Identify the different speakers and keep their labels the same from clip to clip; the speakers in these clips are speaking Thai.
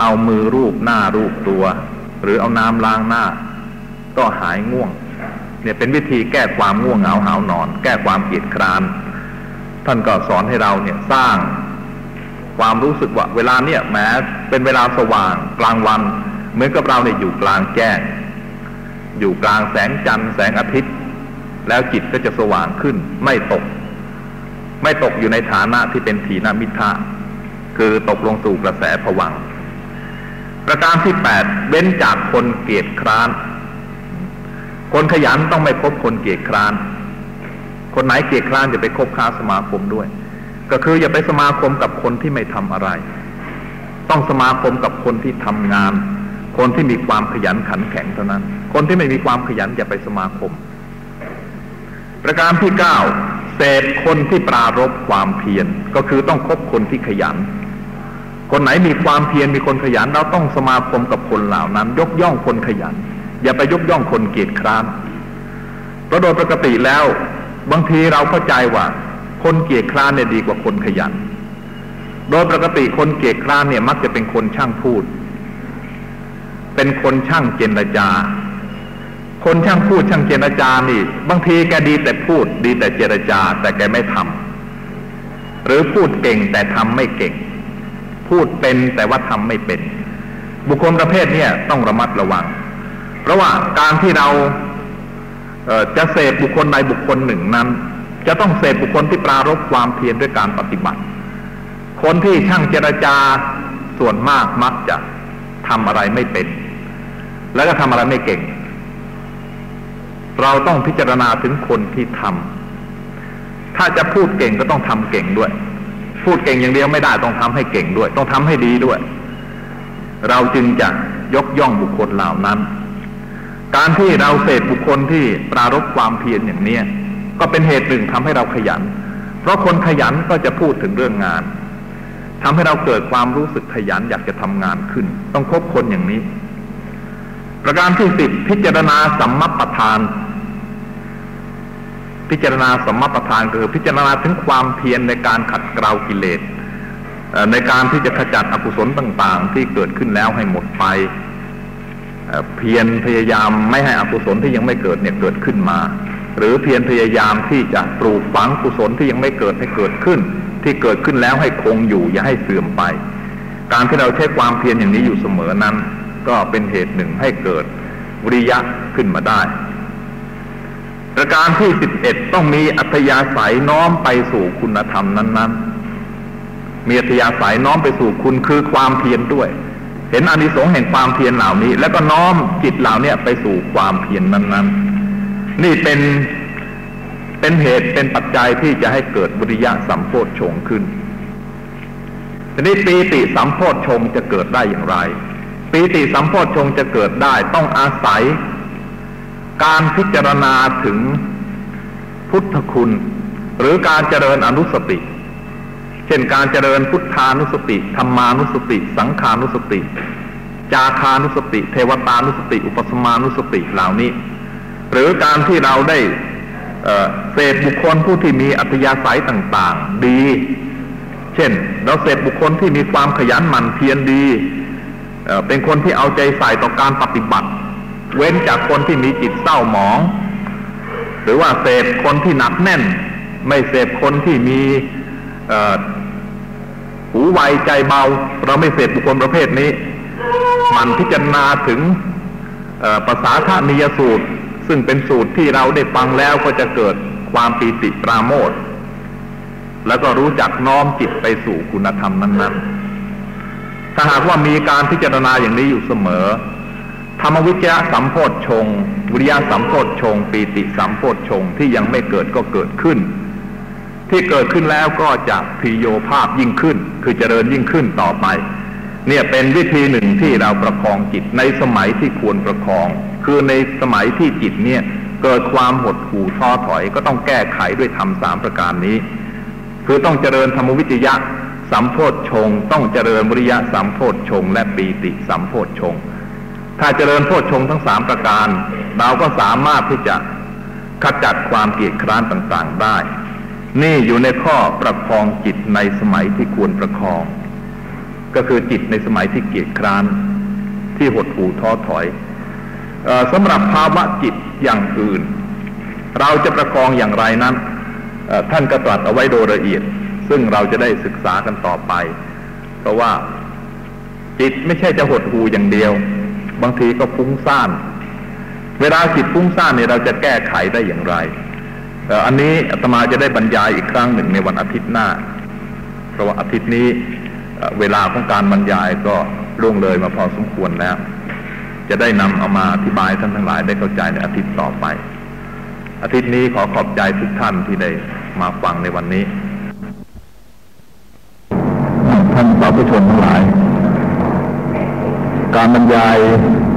Speaker 1: เอามือรูปหน้ารูปตัว หรือเอาน้ำล้างหน้า ก็หายง่วง เนี่ยเป็นวิธีแก้ความง่วงเหงาหานอน แก้ความเกียดคร้าน ท่านก็สอนให้เราเนี่ยสร้างความรู้สึกว่าเวลาเนี่ยแม้เป็นเวลาสว่างกลางวัน เหมือนกับเราเนี่ยอยู่กลางแจ้ง อยู่กลางแสงจันทร์แสงอาทิตย์ แล้วจิตก็จะสว่างขึ้น ไม่ตก ไม่ตกอยู่ในฐานะที่เป็นถีนมิทะคือตกลงสู่กระแสผวัง ประการที่แปดเว้นจากคนเกียจคร้าน คนขยันต้องไม่พบคนเกียจคร้าน คนไหนเกียจคร้านจะไปคบค้าสมาคมด้วย ก็คืออย่าไปสมาคมกับคนที่ไม่ทำอะไร ต้องสมาคมกับคนที่ทำงาน คนที่มีความขยันขันแข็งเท่านั้น คนที่ไม่มีความขยันอย่าไปสมาคม ประการที่เก้าเสพคนที่ปรารบความเพียรก็คือต้องคบคนที่ขยัน คนไหนมีความเพียรมีคนขยัน เราต้องสมาคมกับคนเหล่านั้น ยกย่องคนขยัน อย่าไปยกย่องคนเกียจคร้านเพราะโดยปกติแล้ว บางทีเราเข้าใจว่า คนเกียจคร้านเนี่ยดีกว่าคนขยัน โดยปกติคนเกียจคร้านเนี่ยมักจะเป็นคนช่างพูด เป็นคนช่างเจรจา คนช่างพูดช่างเจรจานี่ บางทีแกดีแต่พูด ดีแต่เจรจา แต่แกไม่ทำหรือพูดเก่งแต่ทำไม่เก่ง พูดเป็นแต่ว่าทำไม่เป็น บุคคลประเภทนี้ต้องระมัดระวัง เพราะว่าการที่เราจะเสพบุคคลใดบุคคลหนึ่งนั้น จะต้องเสพบุคคลที่ปรารบความเพียรด้วยการปฏิบัติ คนที่ช่างเจรจาส่วนมากมักจะทำอะไรไม่เป็น แล้วก็ทำอะไรไม่เก่ง เราต้องพิจารณาถึงคนที่ทำถ้าจะพูดเก่งก็ต้องทำเก่งด้วย พูดเก่งอย่างเดียวไม่ได้ต้องทำให้เก่งด้วย ต้องทำให้ดีด้วย เราจึงจะยกย่องบุคคลเหล่านั้น การที่เราเสพบุคคลที่ปรารบความเพียรอย่างเนี้ยก็เป็นเหตุหนึ่งทำให้เราขยัน เพราะคนขยันก็จะพูดถึงเรื่องงานทำให้เราเกิดความรู้สึกขยันอยากจะทำงานขึ้น ต้องคบคนอย่างนี้ ประการที่สิบพิจารณาสัมมปทาน พิจารณาสมประทานคือพิจารณาถึงความเพียรในการขัดเกลากิเลสในการที่จะขจัดอกุศลต่างๆ ที่เกิดขึ้นแล้วให้หมดไปเพียรพยายามไม่ให้อกุศลที่ยังไม่เกิดเนี่ยเกิดขึ้นมา หรือเพียรพยายามที่จะปลูกฝังกุศลที่ยังไม่เกิดให้เกิดขึ้น ที่เกิดขึ้นแล้วให้คงอยู่อย่าให้เสื่อมไป การที่เราใช้ความเพียรอย่างนี้อยู่เสมอนั้น ก็เป็นเหตุหนึ่งให้เกิดวิริยะขึ้นมาได้ ประการที่สิบเอ็ดต้องมีอัธยาศัยน้อมไปสู่คุณธรรมนั้นๆ มีอัธยาศัยน้อมไปสู่คุณคือความเพียรด้วย เห็นอานิสงส์แห่งความเพียรเหล่านี้ แล้วก็น้อมจิตเหล่านี้ไปสู่ความเพียรนนั้นๆ นี่เป็นเป็นเหตุเป็นปัจจัยที่จะให้เกิดบุริยะสัมโพธชงขึ้นทีนี้ปีติสัมโพธชงจะเกิดได้อย่างไร ปีติสัมโพธชงจะเกิดได้ต้องอาศัย การพิจารณาถึงพุทธคุณ หรือการเจริญอนุสติ เช่นการเจริญพุทธานุสติธรรมานุสติ สังขานุสติ จาคานุสติ เทวตานุสติ อุปสมานุสติเหล่านี้ หรือการที่เราได้เสพบุคคลผู้ที่มีอัธยาศัยต่างๆ ดี เช่น เราเสพบุคคลที่มีความขยันหมั่นเพียรดี เป็นคนที่เอาใจใส่ต่อการปฏิบัติ เว้นจากคนที่มีจิตเศร้าหมอง หรือว่าเสพคนที่หนักแน่น ไม่เสพคนที่มีหูไวใจเบา เราไม่เสพบุคคลประเภทนี้ มันพิจารณาถึงภาษาธานิยสูตร ซึ่งเป็นสูตรที่เราได้ฟังแล้วก็จะเกิดความปีติปราโมทแล้วก็รู้จักน้อมจิตไปสู่คุณธรรมนั้น ๆ ถ้าหากว่ามีการพิจารณาอย่างนี้อยู่เสมอ ธรรมวิจยะสัมโพธชงวิริยะสัมโพธชงปีติสัมโพธชงที่ยังไม่เกิดก็เกิดขึ้น ที่เกิดขึ้นแล้วก็จะพิโยภาพยิ่งขึ้น คือเจริญยิ่งขึ้นต่อไป เนี่ยเป็นวิธีหนึ่งที่เราประคองจิตในสมัยที่ควรประคอง คือในสมัยที่จิตเนี่ยเกิดความหดหู่ท้อถอยก็ต้องแก้ไขด้วยธรรมสามประการนี้ คือต้องเจริญธรรมวิจยะสัมโพธชงต้องเจริญวิริยะสัมโพธชงและปีติสัมโพธชง ถ้าเจริญโพชฌงทั้งสามประการ เราก็สามารถที่จะขจัดความเกียดคร้านต่างๆได้ นี่อยู่ในข้อประคองจิตในสมัยที่ควรประคอง ก็คือจิตในสมัยที่เกียจคร้านที่หดหู่ท้อถอยสำหรับภาวะจิตอย่างอื่น เราจะประคองอย่างไรนั้นท่านก็ตรัสเอาไว้โดยละเอียด ซึ่งเราจะได้ศึกษากันต่อไป เพราะว่าจิตไม่ใช่จะหดหูอย่างเดียว บางทีก็ฟุ้งซ่าน เวลาจิตฟุ้งซ่านเนี่ยเราจะแก้ไขได้อย่างไร อันนี้อาตมาจะได้บรรยายอีกครั้งหนึ่งในวันอาทิตย์หน้า เพราะว่าอาทิตย์นี้เวลาของการบรรยายก็ล่วงเลยมาพอสมควรแล้ว จะได้นำเอามาอธิบายท่านทั้งหลายได้เข้าใจในอาทิตย์ต่อไป อาทิตย์นี้ขอขอบใจทุกท่านที่ได้มาฟังในวันนี้
Speaker 2: ท่านสาธุชนทั้งหลาย การบรรยาย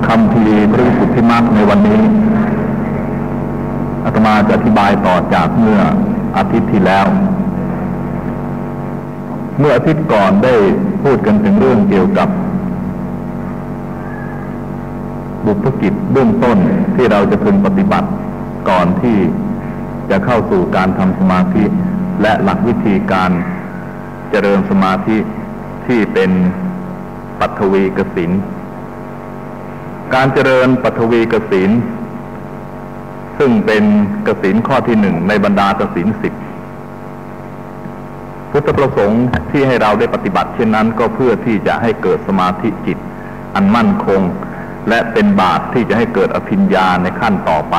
Speaker 2: คำพีพระสุทธิมรรคในวันนี้อาตมาจะอธิบายต่อจากเมื่ออาทิตย์ที่แล้ว เมื่ออาทิตย์ก่อนได้พูดกันถึงเรื่องเกี่ยวกับ บุพกิจเบื้องต้นที่เราจะพึงปฏิบัติก่อนที่จะเข้าสู่การทำสมาธิ และหลักวิธีการเจริญสมาธิที่เป็นปัทวีกสิน การเจริญปัทวีกสินซึ่งเป็นกสินข้อที่หนึ่งในบรรดากสินสิบพุทธประสงค์ที่ให้เราได้ปฏิบัติเช่นนั้นก็เพื่อที่จะให้เกิดสมาธิจิต อันมั่นคง และเป็นบาตรที่จะให้เกิดอภิญญาในขั้นต่อไป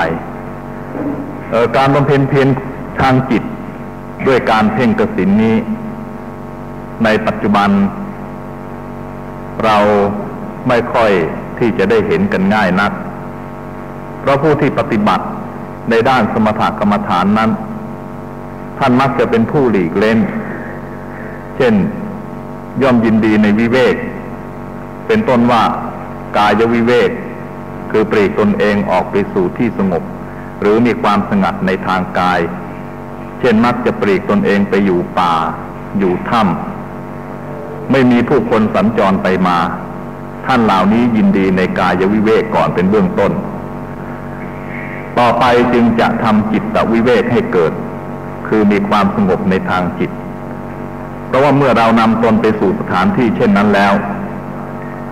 Speaker 2: ออการบำเพ็ญเพียรทางจิตด้วยการเพ่งกสินนี้ ในปัจจุบัน เราไม่ค่อย ที่จะได้เห็นกันง่ายนัก เพราะผู้ที่ปฏิบัติในด้านสมถกรรมฐานนั้น ท่านมักจะเป็นผู้หลีกเล่น เช่นย่อมยินดีในวิเวก เป็นต้นว่ากายวิเวก คือปลีกตนเองออกไปสู่ที่สงบ หรือมีความสงัดในทางกาย เช่นมักจะปลีกตนเองไปอยู่ป่า อยู่ถ้ำไม่มีผู้คนสัญจรไปมา ท่านเหล่านี้ยินดีในกายวิเวกก่อนเป็นเบื้องต้น ต่อไปจึงจะทำจิตตวิเวกให้เกิด คือมีความสงบในทางจิต เพราะว่าเมื่อเรานำตนไปสู่สถานที่เช่นนั้นแล้ว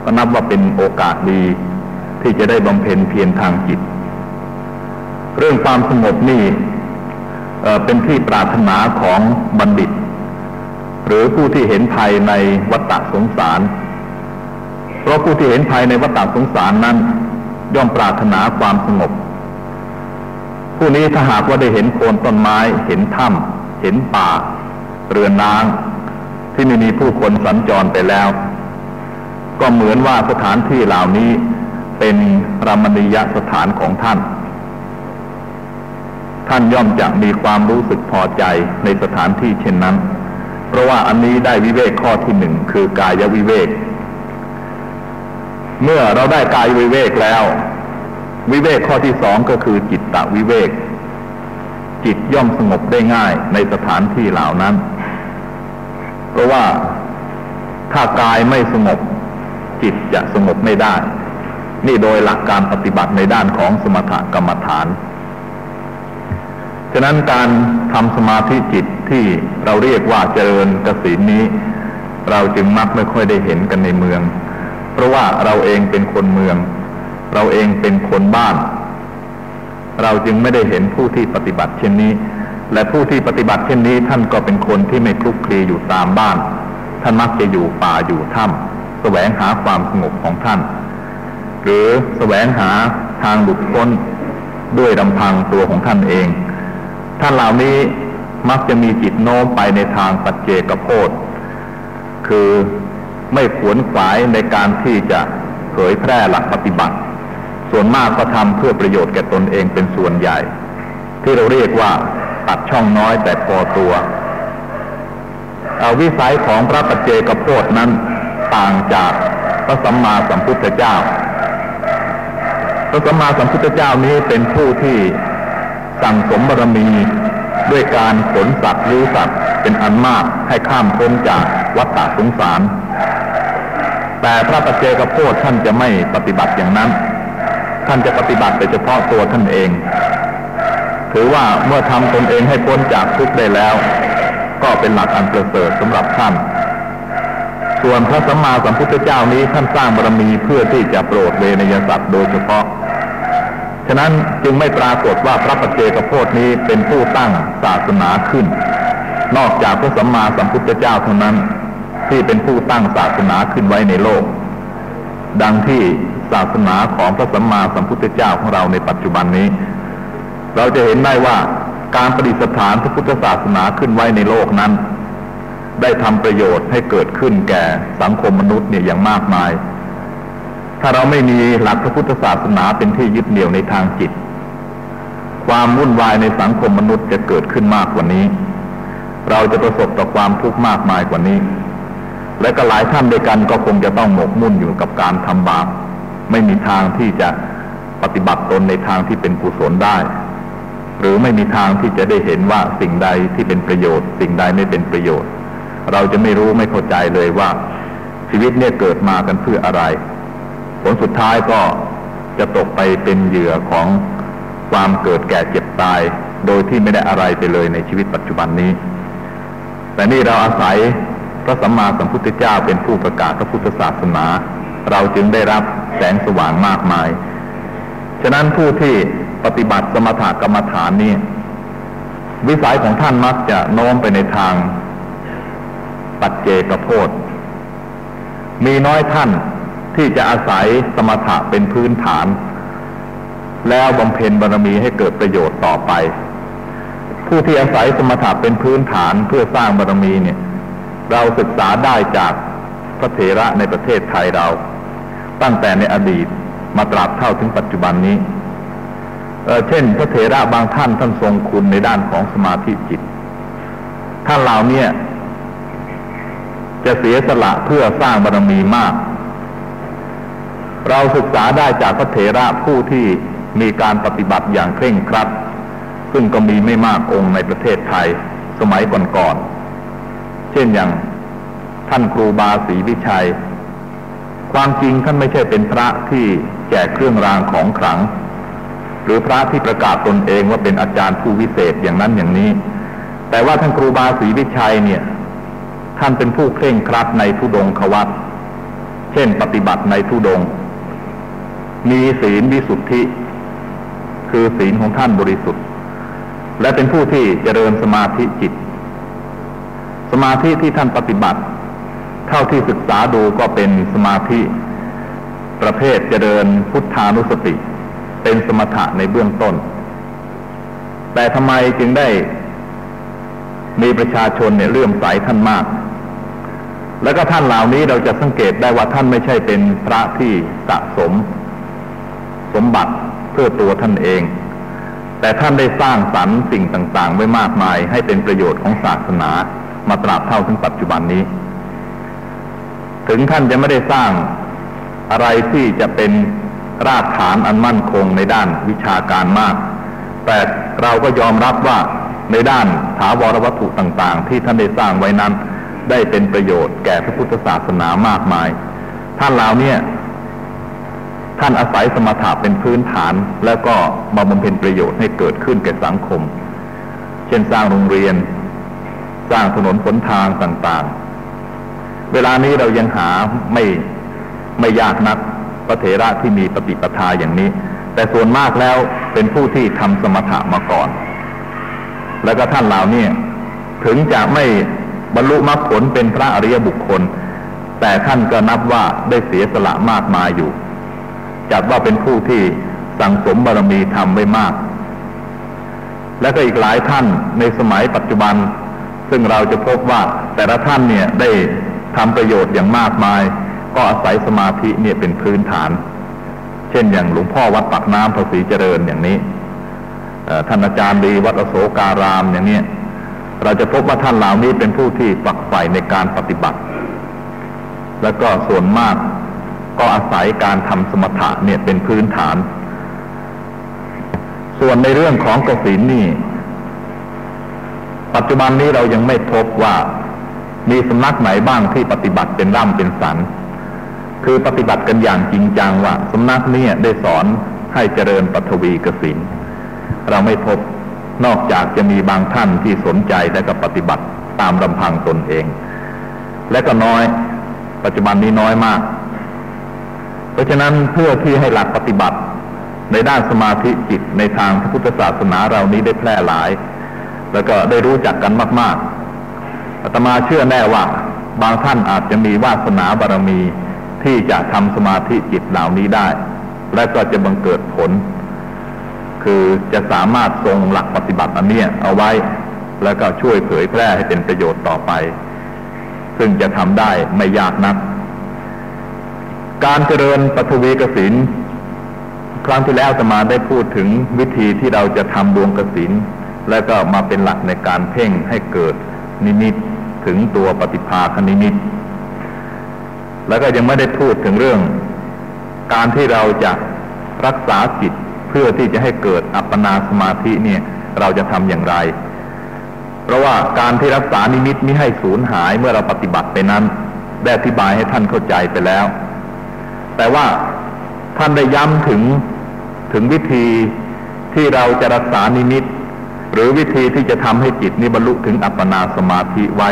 Speaker 2: ก็นับว่าเป็นโอกาสดีที่จะได้บำเพ็ญเพียรทางจิต เรื่องความสงบนี่เเป็นที่ปรารถนาของบัณฑิต หรือผู้ที่เห็นภัยในวัฏสงสาร ราะผู้ที่เห็นภัยในวัฏสงสารนั้น ย่อมปรารถนาความสงบ ผู้นี้ถ้าหากว่าได้เห็นโคนต้นไม้ เห็นถ้ำเห็นป่า เรือนน้ำที่ไม่มีผู้คนสัญจรไปแล้ว ก็เหมือนว่าสถานที่เหล่านี้เป็นรมณียสถานของท่าน ท่านย่อมจะมีความรู้สึกพอใจในสถานที่เช่นนั้น เพราะว่าอันนี้ได้วิเวกข้อที่หนึ่งคือกายวิเวก เมื่อเราได้กายวิเวกแล้ว วิเวกข้อที่สองก็คือจิตตะวิเวก จิตย่อมสงบได้ง่ายในสถานที่เหล่านั้น เพราะว่าถ้ากายไม่สงบ จิตจะสงบไม่ได้ นี่โดยหลักการปฏิบัติในด้านของสมถกรรมฐาน ฉะนั้นการทำสมาธิจิตที่เราเรียกว่าเจริญกสินนี้ เราจึงมักไม่ค่อยได้เห็นกันในเมือง ราะว่าเราเองเป็นคนเมือง เราเองเป็นคนบ้าน เราจึงไม่ได้เห็นผู้ที่ปฏิบัติเช่นนี้ และผู้ที่ปฏิบัติเช่นนี้ ท่านก็เป็นคนที่ไม่คลุกคลีอยู่ตามบ้าน ท่านมักจะอยู่ป่าอยู่ถ้ำแสวงหาความสงบของท่าน หรือแสวงหาทางหลุดพ้นด้วยลำพังตัวของท่านเอง ท่านเหล่านี้มักจะมีจิตโน้มไปในทางปัจเจกโพธคือ ไม่ขวนขวายในการที่จะเผยแพร่หลักปฏิบัติ ส่วนมากก็ทำเพื่อประโยชน์แก่ตนเองเป็นส่วนใหญ่ ที่เราเรียกว่าตัดช่องน้อยแต่พอตัววิสัยของพระปัจเจกโพธนั้นต่างจากพระสัมมาสัมพุทธเจ้า พระสัมมาสัมพุทธเจ้านี้เป็นผู้ที่สั่งสมบารมีด้วยการขนสัตว์รู้สัตว์เป็นอันมากให้ข้ามพ้นจากวัฏฏะสงสาร แต่พระปัจเจกโพธท่านจะไม่ปฏิบัติอย่างนั้น ท่านจะปฏิบัติแต่เฉพาะตัวท่านเอง ถือว่าเมื่อทำตนเองให้พ้นจากทุกข์ได้แล้ว ก็เป็นหลักอันประเสริฐสำหรับท่าน ส่วนพระสัมมาสัมพุทธเจ้านี้ท่านสร้างบารมีเพื่อที่จะโปรดเวนยสัตว์โดยเฉพาะ ฉะนั้นจึงไม่ปรากฏว่าพระปัจเจกโพธนี้เป็นผู้ตั้งศาสนาขึ้น นอกจากพระสัมมาสัมพุทธเจ้าเท่านั้น ที่เป็นผู้ตั้งศาสนาขึ้นไว้ในโลก ดังที่ศาสนาของพระสัมมาสัมพุทธเจ้าของเราในปัจจุบันนี้ เราจะเห็นได้ว่าการประดิษฐานพระพุทธศาสนาขึ้นไว้ในโลกนั้น ได้ทำประโยชน์ให้เกิดขึ้นแก่สังคมมนุษย์เนี่ยอย่างมากมาย ถ้าเราไม่มีหลักพระพุทธศาสนาเป็นที่ยึดเหนี่ยวในทางจิต ความวุ่นวายในสังคมมนุษย์จะเกิดขึ้นมากกว่านี้ เราจะประสบต่อความทุกข์มากมายกว่านี้ และก็หลายท่านด้วยกันก็คงจะต้องหมกมุ่นอยู่กับการทำบาปไม่มีทางที่จะปฏิบัติตนในทางที่เป็นกุศลได้ หรือไม่มีทางที่จะได้เห็นว่าสิ่งใดที่เป็นประโยชน์ สิ่งใดไม่เป็นประโยชน์ เราจะไม่รู้ไม่เข้าใจเลยว่า ชีวิตเนี่ยเกิดมากันเพื่ออะไร ผลสุดท้ายก็จะตกไปเป็นเหยื่อของความเกิดแก่เจ็บตาย โดยที่ไม่ได้อะไรไปเลยในชีวิตปัจจุบันนี้ แต่นี่เราอาศัย พระสัมมาสัมพุทธเจ้าเป็นผู้ประกาศพระพุทธศาสนา เราจึงได้รับแสงสว่างมากมาย ฉะนั้นผู้ที่ปฏิบัติสมถกรรมฐานนี้วิสัยของท่านมักจะโน้มไปในทางปัจเจกโพธมีน้อยท่านที่จะอาศัยสมถะเป็นพื้นฐาน แล้วบำเพ็ญบารมีให้เกิดประโยชน์ต่อไป ผู้ที่อาศัยสมถะเป็นพื้นฐานเพื่อสร้างบารมีเนี่ย เราศึกษาได้จากพระเถระในประเทศไทยเรา ตั้งแต่ในอดีตมาตราบเท่าถึงปัจจุบันนี้เเช่น พระเถระบางท่านท่านทรงคุณในด้านของสมาธิจิต ท่านเหล่านี้จะเสียสละเพื่อสร้างบารมีมาก เราศึกษาได้จากพระเถระผู้ที่มีการปฏิบัติอย่างเคร่งครัด ซึ่งก็มีไม่มากองค์ในประเทศไทยสมัยก่อนๆ เช่นอย่างท่านครูบาศรีวิชัย ความจริงท่านไม่ใช่เป็นพระที่แจกเครื่องรางของขลัง หรือพระที่ประกาศตนเองว่าเป็นอาจารย์ผู้วิเศษอย่างนั้นอย่างนี้ แต่ว่าท่านครูบาศรีวิชัยเนี่ย ท่านเป็นผู้เคร่งครัดในทุดงควัตเช่น ปฏิบัติในทุดง มีศีลวิสุทธิ คือศีลของท่านบริสุทธิ์ และเป็นผู้ที่เจริญสมาธิจิต สมาธิที่ท่านปฏิบัติ เท่าที่ศึกษาดูก็เป็นสมาธิประเภทเจริญพุทธานุสติ เป็นสมถะในเบื้องต้น แต่ทำไมจึงได้มีประชาชนเนี่ยเลื่อมใสท่านมาก แล้วก็ท่านเหล่านี้เราจะสังเกตได้ว่าท่านไม่ใช่เป็นพระที่สะสม สมบัติเพื่อตัวท่านเอง แต่ท่านได้สร้างสรรค์สิ่งต่าง ๆ ไว้มากมายให้เป็นประโยชน์ของศาสนา มาตราบเท่าถึงปัจจุบันนี้ ถึงท่านจะไม่ได้สร้างอะไรที่จะเป็นรากฐานอันมั่นคงในด้านวิชาการมาก แต่เราก็ยอมรับว่าในด้านถาวรวัตถุต่าง ๆ ที่ท่านได้สร้างไว้นั้น ได้เป็นประโยชน์แก่พระพุทธศาสนามากมาย ท่านเหล่านี้ท่านอาศัยสมถะเป็นพื้นฐาน แล้วก็มาบำเพ็ญประโยชน์ให้เกิดขึ้นแก่สังคม เช่นสร้างโรงเรียน สร้างถนนขนทางต่างๆ เวลานี้เรายังหาไม่ไม่ยากนักพระเถระที่มีปฏิปทาอย่างนี้ แต่ส่วนมากแล้วเป็นผู้ที่ทำสมถะมาก่อน แล้วก็ท่านเหล่านี้ถึงจะไม่บรรลุมรรคผลเป็นพระอริยบุคคล แต่ท่านก็นับว่าได้เสียสละมากมายอยู่ จัดว่าเป็นผู้ที่สั่งสมบารมีทำไว้มาก และก็อีกหลายท่านในสมัยปัจจุบัน ซึ่งเราจะพบว่าแต่ละท่านเนี่ยได้ทำประโยชน์อย่างมากมาย ก็อาศัยสมาธิเนี่ยเป็นพื้นฐาน เช่นอย่างหลวงพ่อวัดปักน้ำภาษีเจริญอย่างนี้ท่านอาจารย์ดีวัดอโศการามอย่างนี้เราจะพบว่าท่านเหล่านี้เป็นผู้ที่ฝักใฝ่ในการปฏิบัติ แล้วก็ส่วนมากก็อาศัยการทำสมถะเนี่ยเป็นพื้นฐาน ส่วนในเรื่องของกสินนี่ ปัจจุบันนี้เรายังไม่พบว่ามีสำนักไหนบ้างที่ปฏิบัติเป็นร่ำเป็นสัน คือปฏิบัติกันอย่างจริงจังว่าสำนักนี้ได้สอนให้เจริญปัทวีกสินเราไม่พบนอกจากจะมีบางท่านที่สนใจและก็ปฏิบัติตามลำพังตนเอง และก็น้อย ปัจจุบันนี้น้อยมาก เพราะฉะนั้นเพื่อที่ให้หลักปฏิบัติในด้านสมาธิจิตในทางพระพุทธศาสนาเรานี้ได้แพร่หลาย แล้วก็ได้รู้จักกันมากๆอาตมาเชื่อแน่ว่า บางท่านอาจจะมีวาสนาบารมีที่จะทำสมาธิจิตเหล่านี้ได้ และก็จะบังเกิดผล คือจะสามารถทรงหลักปฏิบัติอันนี้เอาไว้ แล้วก็ช่วยเผยแพร่ให้เป็นประโยชน์ต่อไป ซึ่งจะทำได้ไม่ยากนัก การเจริญปฐวีกสินครั้งที่แล้วจะมาได้พูดถึงวิธีที่เราจะทำดวงกสิน แล้วก็มาเป็นหลักในการเพ่งให้เกิดนิมิตถึงตัวปฏิภาคนิมิต แล้วก็ยังไม่ได้พูดถึงเรื่อง การที่เราจะรักษาจิตเพื่อที่จะให้เกิดอัปปนาสมาธิเนี่ยเราจะทำอย่างไร เพราะว่าการที่รักษานิมิตไม่ให้สูญหายเมื่อเราปฏิบัติไปนั้นได้อธิบายให้ท่านเข้าใจไปแล้ว แต่ว่าท่านได้ย้ำถึงถึงวิธีที่เราจะรักษานิมิต หรือวิธีที่จะทำให้จิตนิบรรลุถึงอัปปนาสมาธิไว้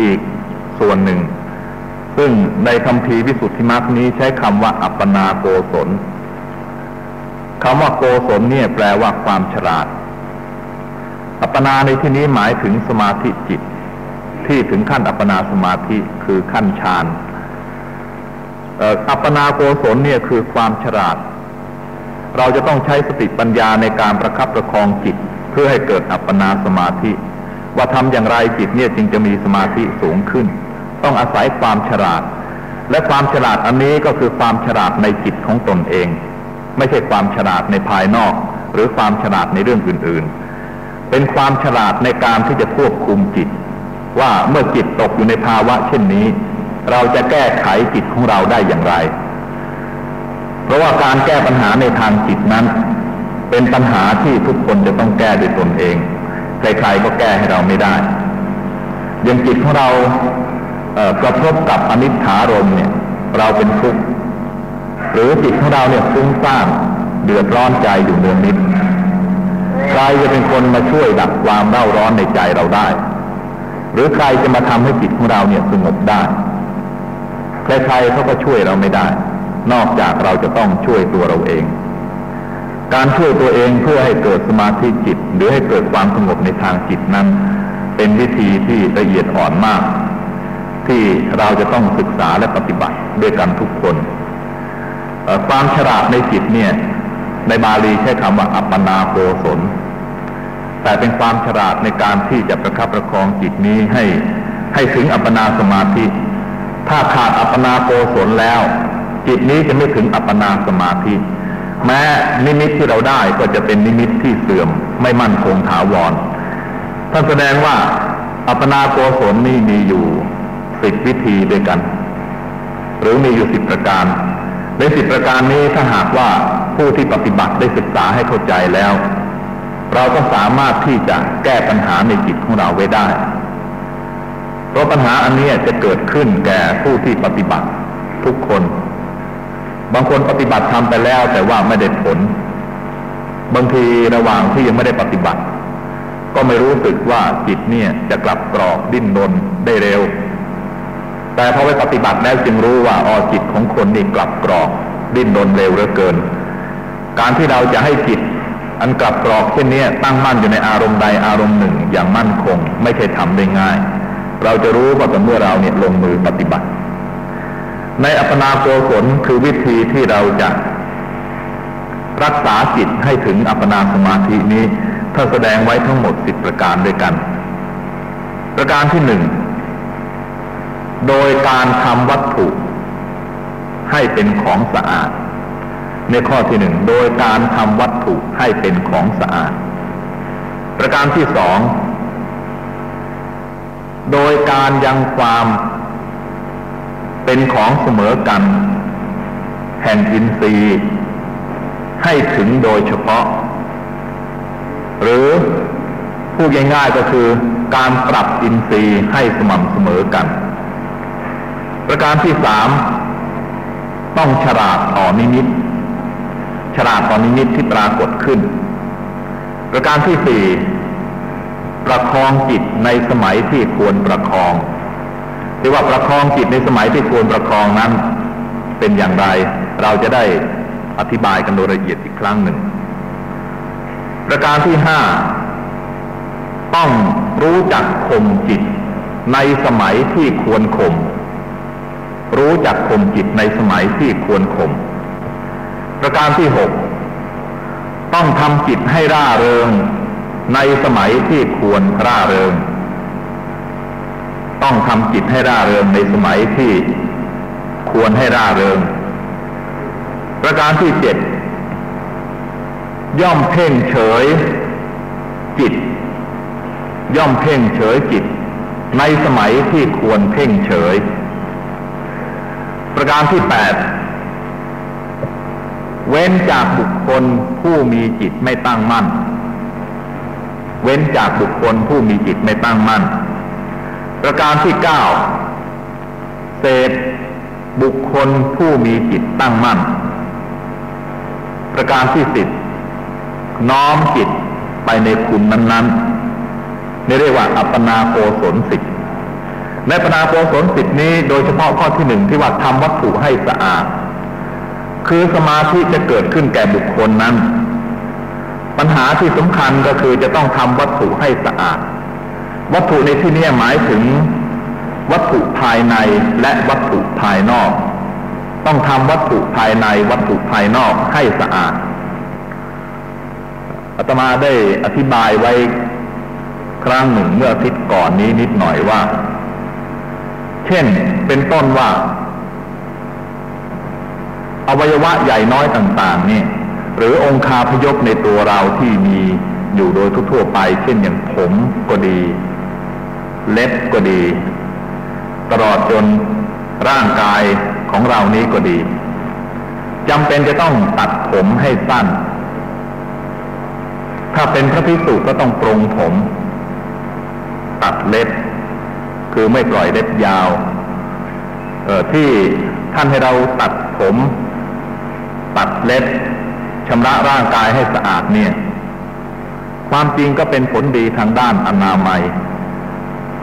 Speaker 2: อีกส่วนหนึ่ง ซึ่งในคำพีวิสุทธิมรรคนี้ใช้คำว่าอัปปนาโกศลคำว่าโกศลเนี่ยแปลว่าความฉลาด อัปปนาในที่นี้หมายถึงสมาธิจิต ที่ถึงขั้นอัปปนาสมาธิคือขั้นฌานอัปปนาโกศลเนี่ยคือความฉลาด เราจะต้องใช้สติปัญญาในการประคับประคองจิต เพื่อให้เกิดอัปปนาสมาธิ ว่าทำอย่างไรจิตเนี่ยจึงจะมีสมาธิสูงขึ้น ต้องอาศัยความฉลาด และความฉลาดอันนี้ก็คือความฉลาดในจิตของตนเอง ไม่ใช่ความฉลาดในภายนอก หรือความฉลาดในเรื่องอื่น ๆ เป็นความฉลาดในการที่จะควบคุมจิต ว่าเมื่อจิตตกอยู่ในภาวะ เช่นนี้ เราจะแก้ไขจิตของเราได้อย่างไร เพราะว่าการแก้ปัญหาในทางจิตนั้น เป็นปัญหาที่ทุกคนจะต้องแก้ด้วยตนเอง ใครๆก็แก้ให้เราไม่ได้ย่างจิตของเราเกระทบกับอนิจฐารมเนี่ย เราเป็นทุกข์หรือจิตของเราเนี่ยฟุ้งซ่านเดือดร้อนใจอยู่เนืองนิดใครจะเป็นคนมาช่วยดับความเร่าร้อนในใจเราได้ หรือใครจะมาทำให้จิตของเราเนี่ยสงบได้ใครๆเขาก็ช่วยเราไม่ได้ นอกจากเราจะต้องช่วยตัวเราเอง การช่วยตัวเองเพื่อให้เกิดสมาธิจิต หรือให้เกิดความสงบในทางจิตนั้น เป็นวิธีที่ละเอียดอ่อนมาก ที่เราจะต้องศึกษาและปฏิบัติด้วยกันทุกคนความฉลาดในจิตเนี่ย ในบาลีใช้คำว่าอัปปนาโกศลแต่เป็นความฉลาดในการที่จะประคับประคองจิตนี้ให้ให้ถึงอัปปนาสมาธิ ถ้าขาดอัปปนาโกศลแล้ว จิตนี้จะไม่ถึงอัปปนาสมาธิ แม้นิมิตที่เราได้ก็จะเป็นนิมิตที่เสื่อมไม่มั่นคงถาวรท่านแสดงว่าอัปนาโกศลนี่มีอยู่สิบวิธีด้วยกัน หรือมีอยู่สิบประการ ในสิบประการนี้ถ้าหากว่าผู้ที่ปฏิบัติได้ศึกษาให้เข้าใจแล้ว เราก็สามารถที่จะแก้ปัญหาในจิตของเราไว้ได้ เพราะปัญหาอันนี้จะเกิดขึ้นแก่ผู้ที่ปฏิบัติทุกคน บางคนปฏิบัติทำไปแล้ว แต่ว่าไม่ได้ผล บางทีระหว่างที่ยังไม่ได้ปฏิบัติ ก็ไม่รู้สึกว่าจิตเนี่ยจะกลับกรอกดิ้นรนได้เร็ว แต่พอไปปฏิบัติแล้วจึงรู้ว่าอ๋อจิตของคนนี่กลับกรอกดิ้นรนเร็วเหลือเกิน การที่เราจะให้จิตอันกลับกรอกเช่นนี้ตั้งมั่นอยู่ในอารมณ์ใดอารมณ์หนึ่งอย่างมั่นคง ไม่ใช่ทำได้ง่าย เราจะรู้ก็ต่อเมื่อเราเนี่ยลงมือปฏิบัติ ในอัปนาโกศลคือวิธีที่เราจะรักษาจิตให้ถึงอัปนาสมาธินี้ท่าแสดงไว้ทั้งหมดสิบประการด้วยกัน ประการที่หนึ่ง โดยการทำวัตถุให้เป็นของสะอาด ในข้อที่หนึ่ง โดยการทำวัตถุให้เป็นของสะอาด ประการที่สอง โดยการยังความ เป็นของเสมอกัน แห่งอินทรีย์ให้ถึงโดยเฉพาะ หรือพูดง่ายๆก็คือการปรับอินทรีย์ให้สม่ำเสมอกัน ประการที่สามต้องฉลาดต่อนิมิต ฉลาดต่อนิมิตที่ปรากฏขึ้น ประการที่สี่ประคองจิตในสมัยที่ควรประคอง ที่ว่าประคองจิตในสมัยที่ควรประคองนั้น เป็นอย่างไรเราจะได้อธิบายกันโดยละเอียดอีกครั้งหนึ่ง ประการที่ห้าต้องรู้จักข่มจิตในสมัยที่ควรข่มรู้จักข่มจิตในสมัยที่ควรข่มประการที่หกต้องทำจิตให้ร่าเริงในสมัยที่ควรร่าเริง ต้องทำจิตให้ร่าเริงในสมัยที่ควรให้ร่าเริง ประการที่เจ็ดย่อมเพ่งเฉยจิต ย่อมเพ่งเฉยจิต ในสมัยที่ควรเพ่งเฉย ประการที่แปดเว้นจากบุคคลผู้มีจิตไม่ตั้งมั่น เว้นจากบุคคลผู้มีจิตไม่ตั้งมั่น ประการที่เก้าเศษบุคคลผู้มีจิตตั้งมั่น ประการที่สิบน้อมจิตไปในคุณนั้นๆนี่เรียกว่า อัปปนาโกศลสิทธิในปนาโกศลสิทธินี้โดยเฉพาะข้อที่หนึ่งที่ว่าทำวัตถุให้สะอาด คือสมาธิจะเกิดขึ้นแก่บุคคลนั้น ปัญหาที่สำคัญก็คือจะต้องทำวัตถุให้สะอาด วัตถุในที่นี้หมายถึงวัตถุภายในและวัตถุภายนอก ต้องทำวัตถุภายในวัตถุภายนอกให้สะอาดอาตมาได้อธิบายไว้ครั้งหนึ่งเมื่ออาทิตย์ก่อนนี้นิดหน่อยว่า เช่นเป็นต้นว่า อวัยวะใหญ่น้อยต่างๆนี่หรือองคาพยพในตัวเราที่มีอยู่โดยทั่วไป เช่นอย่างผมก็ดี เล็บก็ดี ตลอดจนร่างกายของเรานี้ก็ดีจำเป็นจะต้องตัดผมให้สั้น ถ้าเป็นพระพิสุก็ต้องปรงผม ตัดเล็บ คือไม่ปล่อยเล็บยาวเออที่ท่านให้เราตัดผม ตัดเล็บชำระร่างกายให้สะอาดเนี่ย ความจริงก็เป็นผลดีทางด้านอนามัย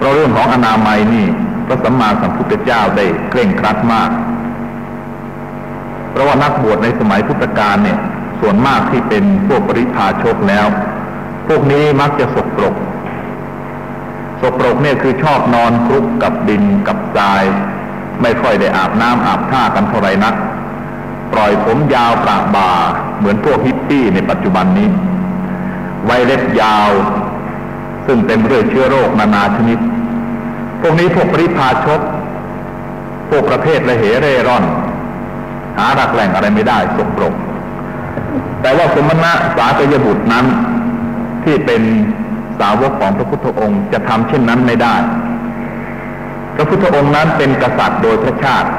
Speaker 2: เพราะเรื่องของอนามัยนี่พระสัมมาสัมพุทธเจ้าได้เคร่งครัดมาก เพราะว่านักบวชในสมัยพุทธกาลเนี่ย ส่วนมากที่เป็นพวกปริพาชกแล้ว พวกนี้มักจะสกปรกสกปรกเนี่ยคือชอบนอนคลุกกับดินกับทราย ไม่ค่อยได้อาบน้ำอาบท่ากันเท่าไรนัก ปล่อยผมยาวประบ่า เหมือนพวกฮิปปี้ในปัจจุบันนี้ ไว้เล็บยาว ซึ่งเต็มไปด้วยเชื้อโรคนานาชนิด พวกนี้พวกปริพาชกพวกประเภทระเหเร่ร่อน หารักแหล่งอะไรไม่ได้สกปรก แต่ว่าสมณะสาตยบุตรนั้น ที่เป็นสาวกของพระพุทธองค์จะทำเช่นนั้นไม่ได้ พระพุทธองค์นั้นเป็นกษัตริย์โดยพระชาติ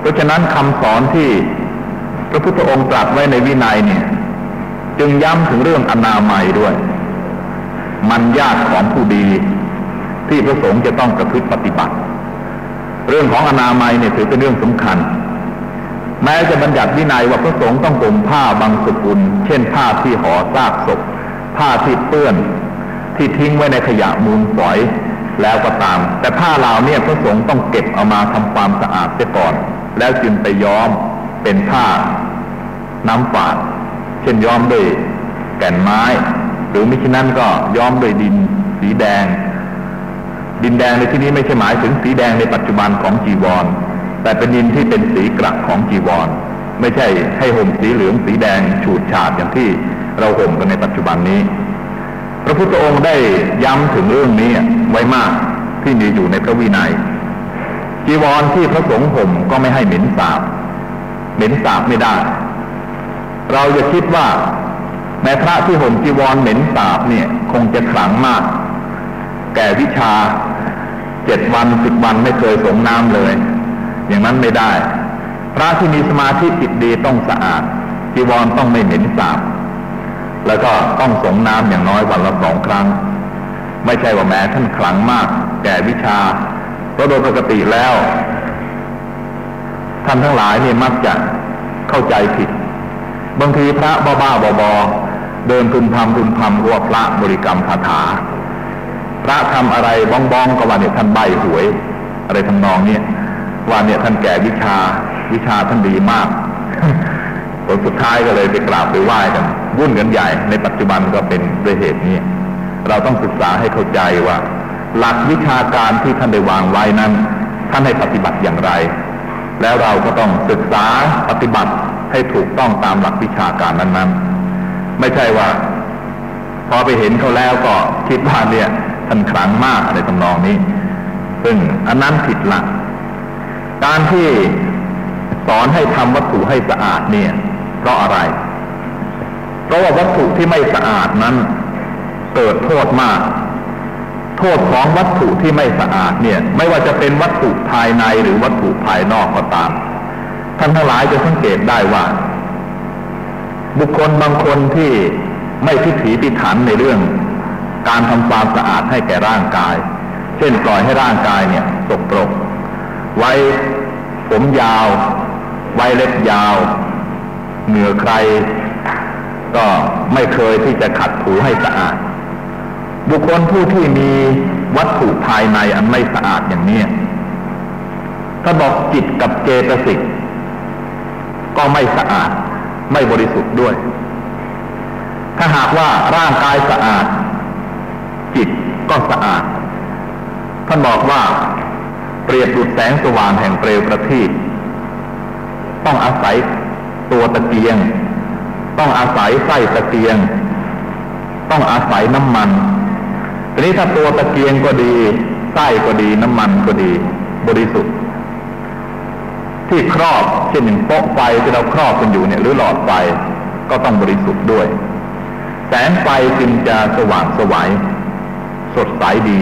Speaker 2: เพราะฉะนั้นคำสอนที่พระพุทธองค์ตรัสไว้ในวินัยเนี่ย จึงย้ำถึงเรื่องอนามัยด้วย มันยากของผู้ดี ที่พระสงฆ์จะต้องประพฤติปฏิบัติ เรื่องของอนามัยเนี่ยถือเป็นเรื่องสำคัญ แม้จะบัญญัติวินัยว่าพระสงฆ์ต้องห่มผ้าบางสกุล เช่นผ้าที่ห่อซากศพ ผ้าที่เปื้อน ที่ทิ้งไว้ในขยะมูลฝอยแล้วก็ตาม แต่ผ้าเหล่านี้พระสงฆ์ต้องเก็บเอามาทำความสะอาดเสียก่อน แล้วจึงไปย้อมเป็นผ้า น้ำฝาดเช่นย้อมด้วยแก่นไม้ หรือไม่เช่นั้นก็ย้อมด้วยดินสีแดง ดินแดงในที่นี้ไม่ใช่หมายถึงสีแดงในปัจจุบันของจีวร แต่เป็นดินที่เป็นสีกรักของจีวร ไม่ใช่ให้ห่มสีเหลืองสีแดงฉูดฉาดอย่างที่เราห่มกันในปัจจุบันนี้ พระพุทธองค์ได้ย้ำถึงเรื่องนี้ไว้มากที่มีอยู่ในพระวินัย จีวรที่พระสงฆ์ห่มก็ไม่ให้เหม็นสาบ เหม็นสาบไม่ได้ เราจะคิดว่า แม้พระที่ห่มจีวรเหม็นสาบเนี่ย คงจะขลังมาก แก่วิชาเจ็ดวันสิบวันไม่เคยสงน้ำเลย อย่างนั้นไม่ได้ พระที่มีสมาธิจิตดีต้องสะอาดจีวรต้องไม่เหม็นสาบ แล้วก็ต้องสงน้ำอย่างน้อยวันละสองครั้ง ไม่ใช่ว่าแม้ท่านขลังมาก แก่วิชาเพราะโดยปกติแล้ว ท่านทั้งหลายเนี่ยมักจะเข้าใจผิด บางทีพระบ้าบ้าบอ เดินพึมพำพึมพำว่าพระบริกรรมคาถา พระทำอะไรบ้องบ้องก็ว่าเนี่ยท่านใบหวย อะไรทำนองเนี้ยว่าเนี่ยท่านแก่วิชาวิชาท่านดีมากผลสุดท้ายก็เลยไปกราบไปไหว้กันวุ่นกันใหญ่ ในปัจจุบันก็เป็นด้วยเหตุนี้ เราต้องศึกษาให้เข้าใจว่า หลักวิชาการที่ท่านได้วางไว้นั้น ท่านให้ปฏิบัติอย่างไร แล้วเราก็ต้องศึกษาปฏิบัติให้ถูกต้องตามหลักวิชาการนั้นๆ ไม่ใช่ว่า พอไปเห็นเขาแล้วก็คิดว่าเนี่ยท่านขลังมากในตำนองนี้ ซึ่งอันนั้นผิดหลัก การที่สอนให้ทำวัตถุให้สะอาดเนี่ย เพราะอะไร เพราะว่าวัตถุที่ไม่สะอาดนั้นเกิดโทษมาก โทษของวัตถุที่ไม่สะอาดเนี่ย ไม่ว่าจะเป็นวัตถุภายในหรือวัตถุภายนอกก็ตาม ท่านทั้งหลายจะสังเกตได้ว่า บุคคลบางคนที่ไม่พิถีพิถันในเรื่อง การทำความสะอาดให้แก่ร่างกาย เช่นปล่อยให้ร่างกายเนี่ยสกปรก ไว้ผมยาว ไว้เล็บยาว เหนือใคร ก็ไม่เคยที่จะขัดถูให้สะอาด บุคคลผู้ที่มีวัตถุภายในอันไม่สะอาดอย่างนี้ถ้าบอกจิตกับเจตสิกก็ไม่สะอาด ไม่บริสุทธิ์ด้วย ถ้าหากว่าร่างกายสะอาด จิตก็สะอาด ท่านบอกว่า เปรียบดุจแสงสว่างแห่งเปลวประทีปต้องอาศัยตัวตะเกียง ต้องอาศัยไส้ตะเกียง ต้องอาศัยน้ำมันทีนี้ถ้าตัวตะเกียงก็ดีไส้ก็ดีน้ำมันก็ดี บริสุทธิ์ ที่ครอบเช่นอย่างโป๊ะไฟที่เราครอบกันอยู่เนี่ยหรือหลอดไฟก็ต้องบริสุทธิ์ด้วย แสงไฟจึงจะสว่างสวัยสดใสดี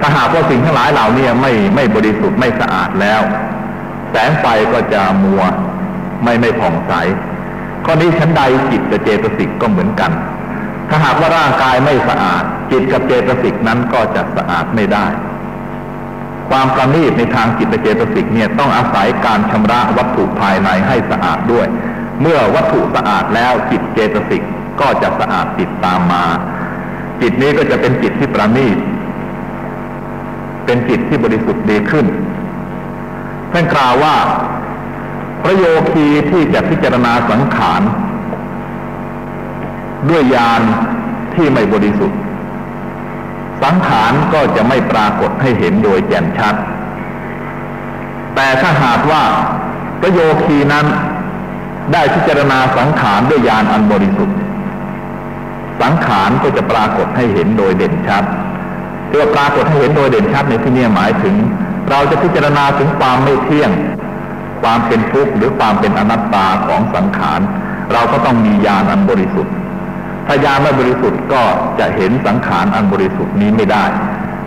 Speaker 2: ถ้าหากว่าสิ่งทั้งหลายเหล่านี้ไม่ไม่บริสุทธิ์ไม่สะอาดแล้ว แสงไฟก็จะมัวไม่ไม่ผ่องใสข้อนี้ชั้นใดจิตกับเจตสิกก็เหมือนกัน ถ้าหากว่าร่างกายไม่สะอาด จิตกับเจตสิกนั้นก็จะสะอาดไม่ได้ ความประณีตในทางจิตเจตสิกเนี่ยต้องอาศัยการชำระวัตถุภายในให้สะอาดด้วย เมื่อวัตถุสะอาดแล้วจิตเจตสิกก็จะสะอาดติดตามมา จิตนี้ก็จะเป็นจิตที่ประณีตเป็นจิตที่บริสุทธิ์ดีขึ้นท่านกล่าวว่า พระโยคีที่จะพิจารณาสังขารด้วยญาณที่ไม่บริสุทธิ์ สังขารก็จะไม่ปรากฏให้เห็นโดยแจ่มชัด แต่ถ้าหากว่าพระโยคีนั้นได้พิจารณาสังขารด้วยญาณอันบริสุทธิ์ สังขารก็จะปรากฏให้เห็นโดยเด่นชัดเพื่อปรากฏให้เห็นโดยเด่นชัดในที่นี้หมายถึง เราจะพิจารณาถึงความไม่เที่ยง ความเป็นทุกข์หรือความเป็นอนัตตาของสังขาร เราก็ต้องมีญาณอันบริสุทธิ์ ถ้าญาไม่บริสุทธิ์ก็จะเห็นสังขารอันบริสุทธิ์นี้ไม่ได้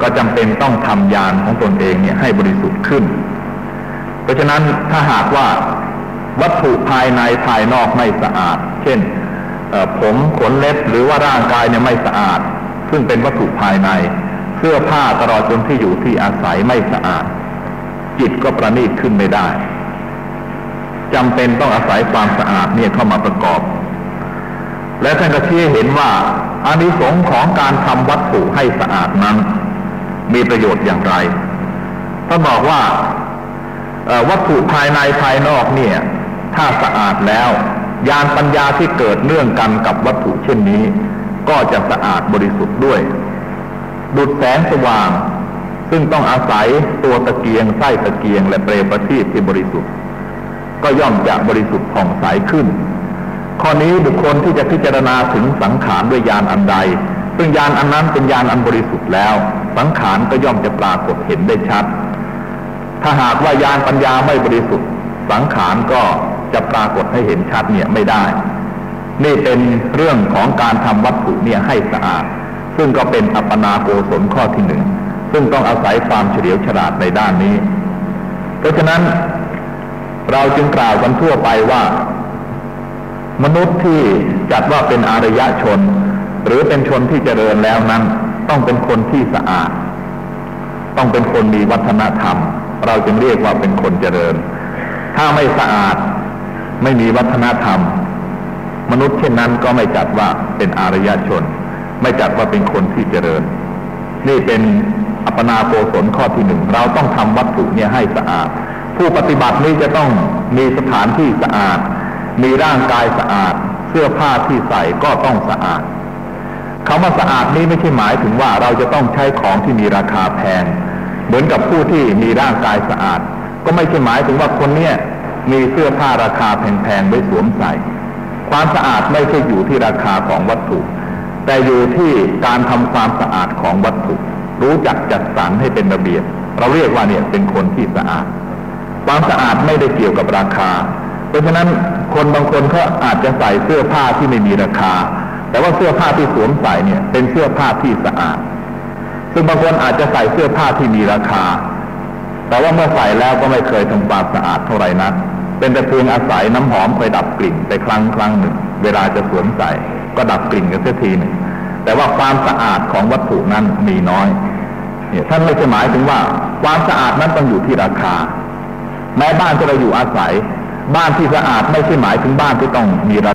Speaker 2: ก็จำเป็นต้องทำญาณของตนเองเนี่ยให้บริสุทธิ์ขึ้น เพราะฉะนั้นถ้าหากว่าวัตถุภายในภายนอกไม่สะอาด เช่นผมขนเล็บหรือว่าร่างกายเนี่ยไม่สะอาด ซึ่งเป็นวัตถุภายใน เสื้อผ้าตลอดจนที่อยู่ที่อาศัยไม่สะอาด จิตก็ประณีตขึ้นไม่ได้จำเป็นต้องอาศัยความสะอาดเนี่ยเข้ามาประกอบ และท่านก็ชี้เห็นว่าอานิสงส์ของการทำวัตถุให้สะอาดนั้น มีประโยชน์อย่างไรท่านบอกว่าวัตถุภายในภายนอกเนี่ย ถ้าสะอาดแล้วยานปัญญาที่เกิดเนื่องกันกับวัตถุเช่นนี้ ก็จะสะอาดบริสุทธิ์ด้วย ดุดแสงสว่าง ซึ่งต้องอาศัยตัวตะเกียงไส้ตะเกียง และเปลวประทีปที่บริสุทธิ์ ก็ย่อมจะบริสุทธิ์ผ่องใสขึ้น ข้อนี้บุคคลที่จะพิจารณาถึงสังขารด้วยญาณอันใด ซึ่งญาณอันนั้นเป็นญาณอันบริสุทธิ์แล้ว สังขารก็ย่อมจะปรากฏเห็นได้ชัด ถ้าหากว่าญาณปัญญาไม่บริสุทธิ์ สังขารก็จะปรากฏให้เห็นชัดเนี่ยไม่ได้ นี่เป็นเรื่องของการทำวัตถุเนี่ยให้สะอาด ซึ่งก็เป็นอัปปนาโกศลข้อที่หนึ่งซึ่งต้องอาศัยความเฉลียวฉลาดในด้านนี้ เพราะฉะนั้นเราจึงกล่าวกันทั่วไปว่า มนุษย์ที่จัดว่าเป็นอารยชน หรือเป็นชนที่เจริญแล้วนั้น ต้องเป็นคนที่สะอาด ต้องเป็นคนมีวัฒนธรรม เราจึงเรียกว่าเป็นคนเจริญ ถ้าไม่สะอาดไม่มีวัฒนธรรม มนุษย์เช่นนั้นก็ไม่จัดว่าเป็นอารยชน ไม่จัดว่าเป็นคนที่เจริญ นี่เป็นอัปนาโกศลข้อที่หนึ่งเราต้องทำวัตถุเนี่ยให้สะอาด ผู้ปฏิบัตินี้จะต้องมีสถานที่สะอาด มีร่างกายสะอาด เสื้อผ้าที่ใส่ก็ต้องสะอาดคำว่าสะอาดนี้ไม่ใช่หมายถึงว่าเราจะต้องใช้ของที่มีราคาแพง เหมือนกับผู้ที่มีร่างกายสะอาด ก็ไม่ใช่หมายถึงว่าคนเนี้ยมีเสื้อผ้าราคาแพงๆไว้สวมใส่ ความสะอาดไม่ใช่อยู่ที่ราคาของวัตถุ แต่อยู่ที่การทำความสะอาดของวัตถุ รู้จักจัดสรรให้เป็นระเบียบ เราเรียกว่าเนี่ยเป็นคนที่สะอาด ความสะอาดไม่ได้เกี่ยวกับราคา เพราะฉะนั้น คนบางคนเขาอาจจะใส่เสื้อผ้าที่ไม่มีราคา แต่ว่าเสื้อผ้าที่สวมใส่เนี่ย เป็นเสื้อผ้าที่สะอาด ซึ่งบางคนอาจจะใส่เสื้อผ้าที่มีราคา แต่ว่าเมื่อใส่แล้วก็ไม่เคยทำความสะอาดเท่าไหร่นัก เป็นแต่เพียงอาศัยน้ำหอมคอยดับกลิ่นไปครั้งครั้งหนึ่ง เวลาจะสวมใส่ก็ดับกลิ่นกันเสียทีหนึ่งแต่ว่าความสะอาดของวัตถุนั้นมีน้อยเนี่ยท่านไม่ใช่หมายถึงว่า ความสะอาดนั้นต้องอยู่ที่ราคา แม้บ้านที่เราอยู่อาศัย บ้านที่สะอาดไม่ใช่หมายถึงบ้านที่ต้องมีระ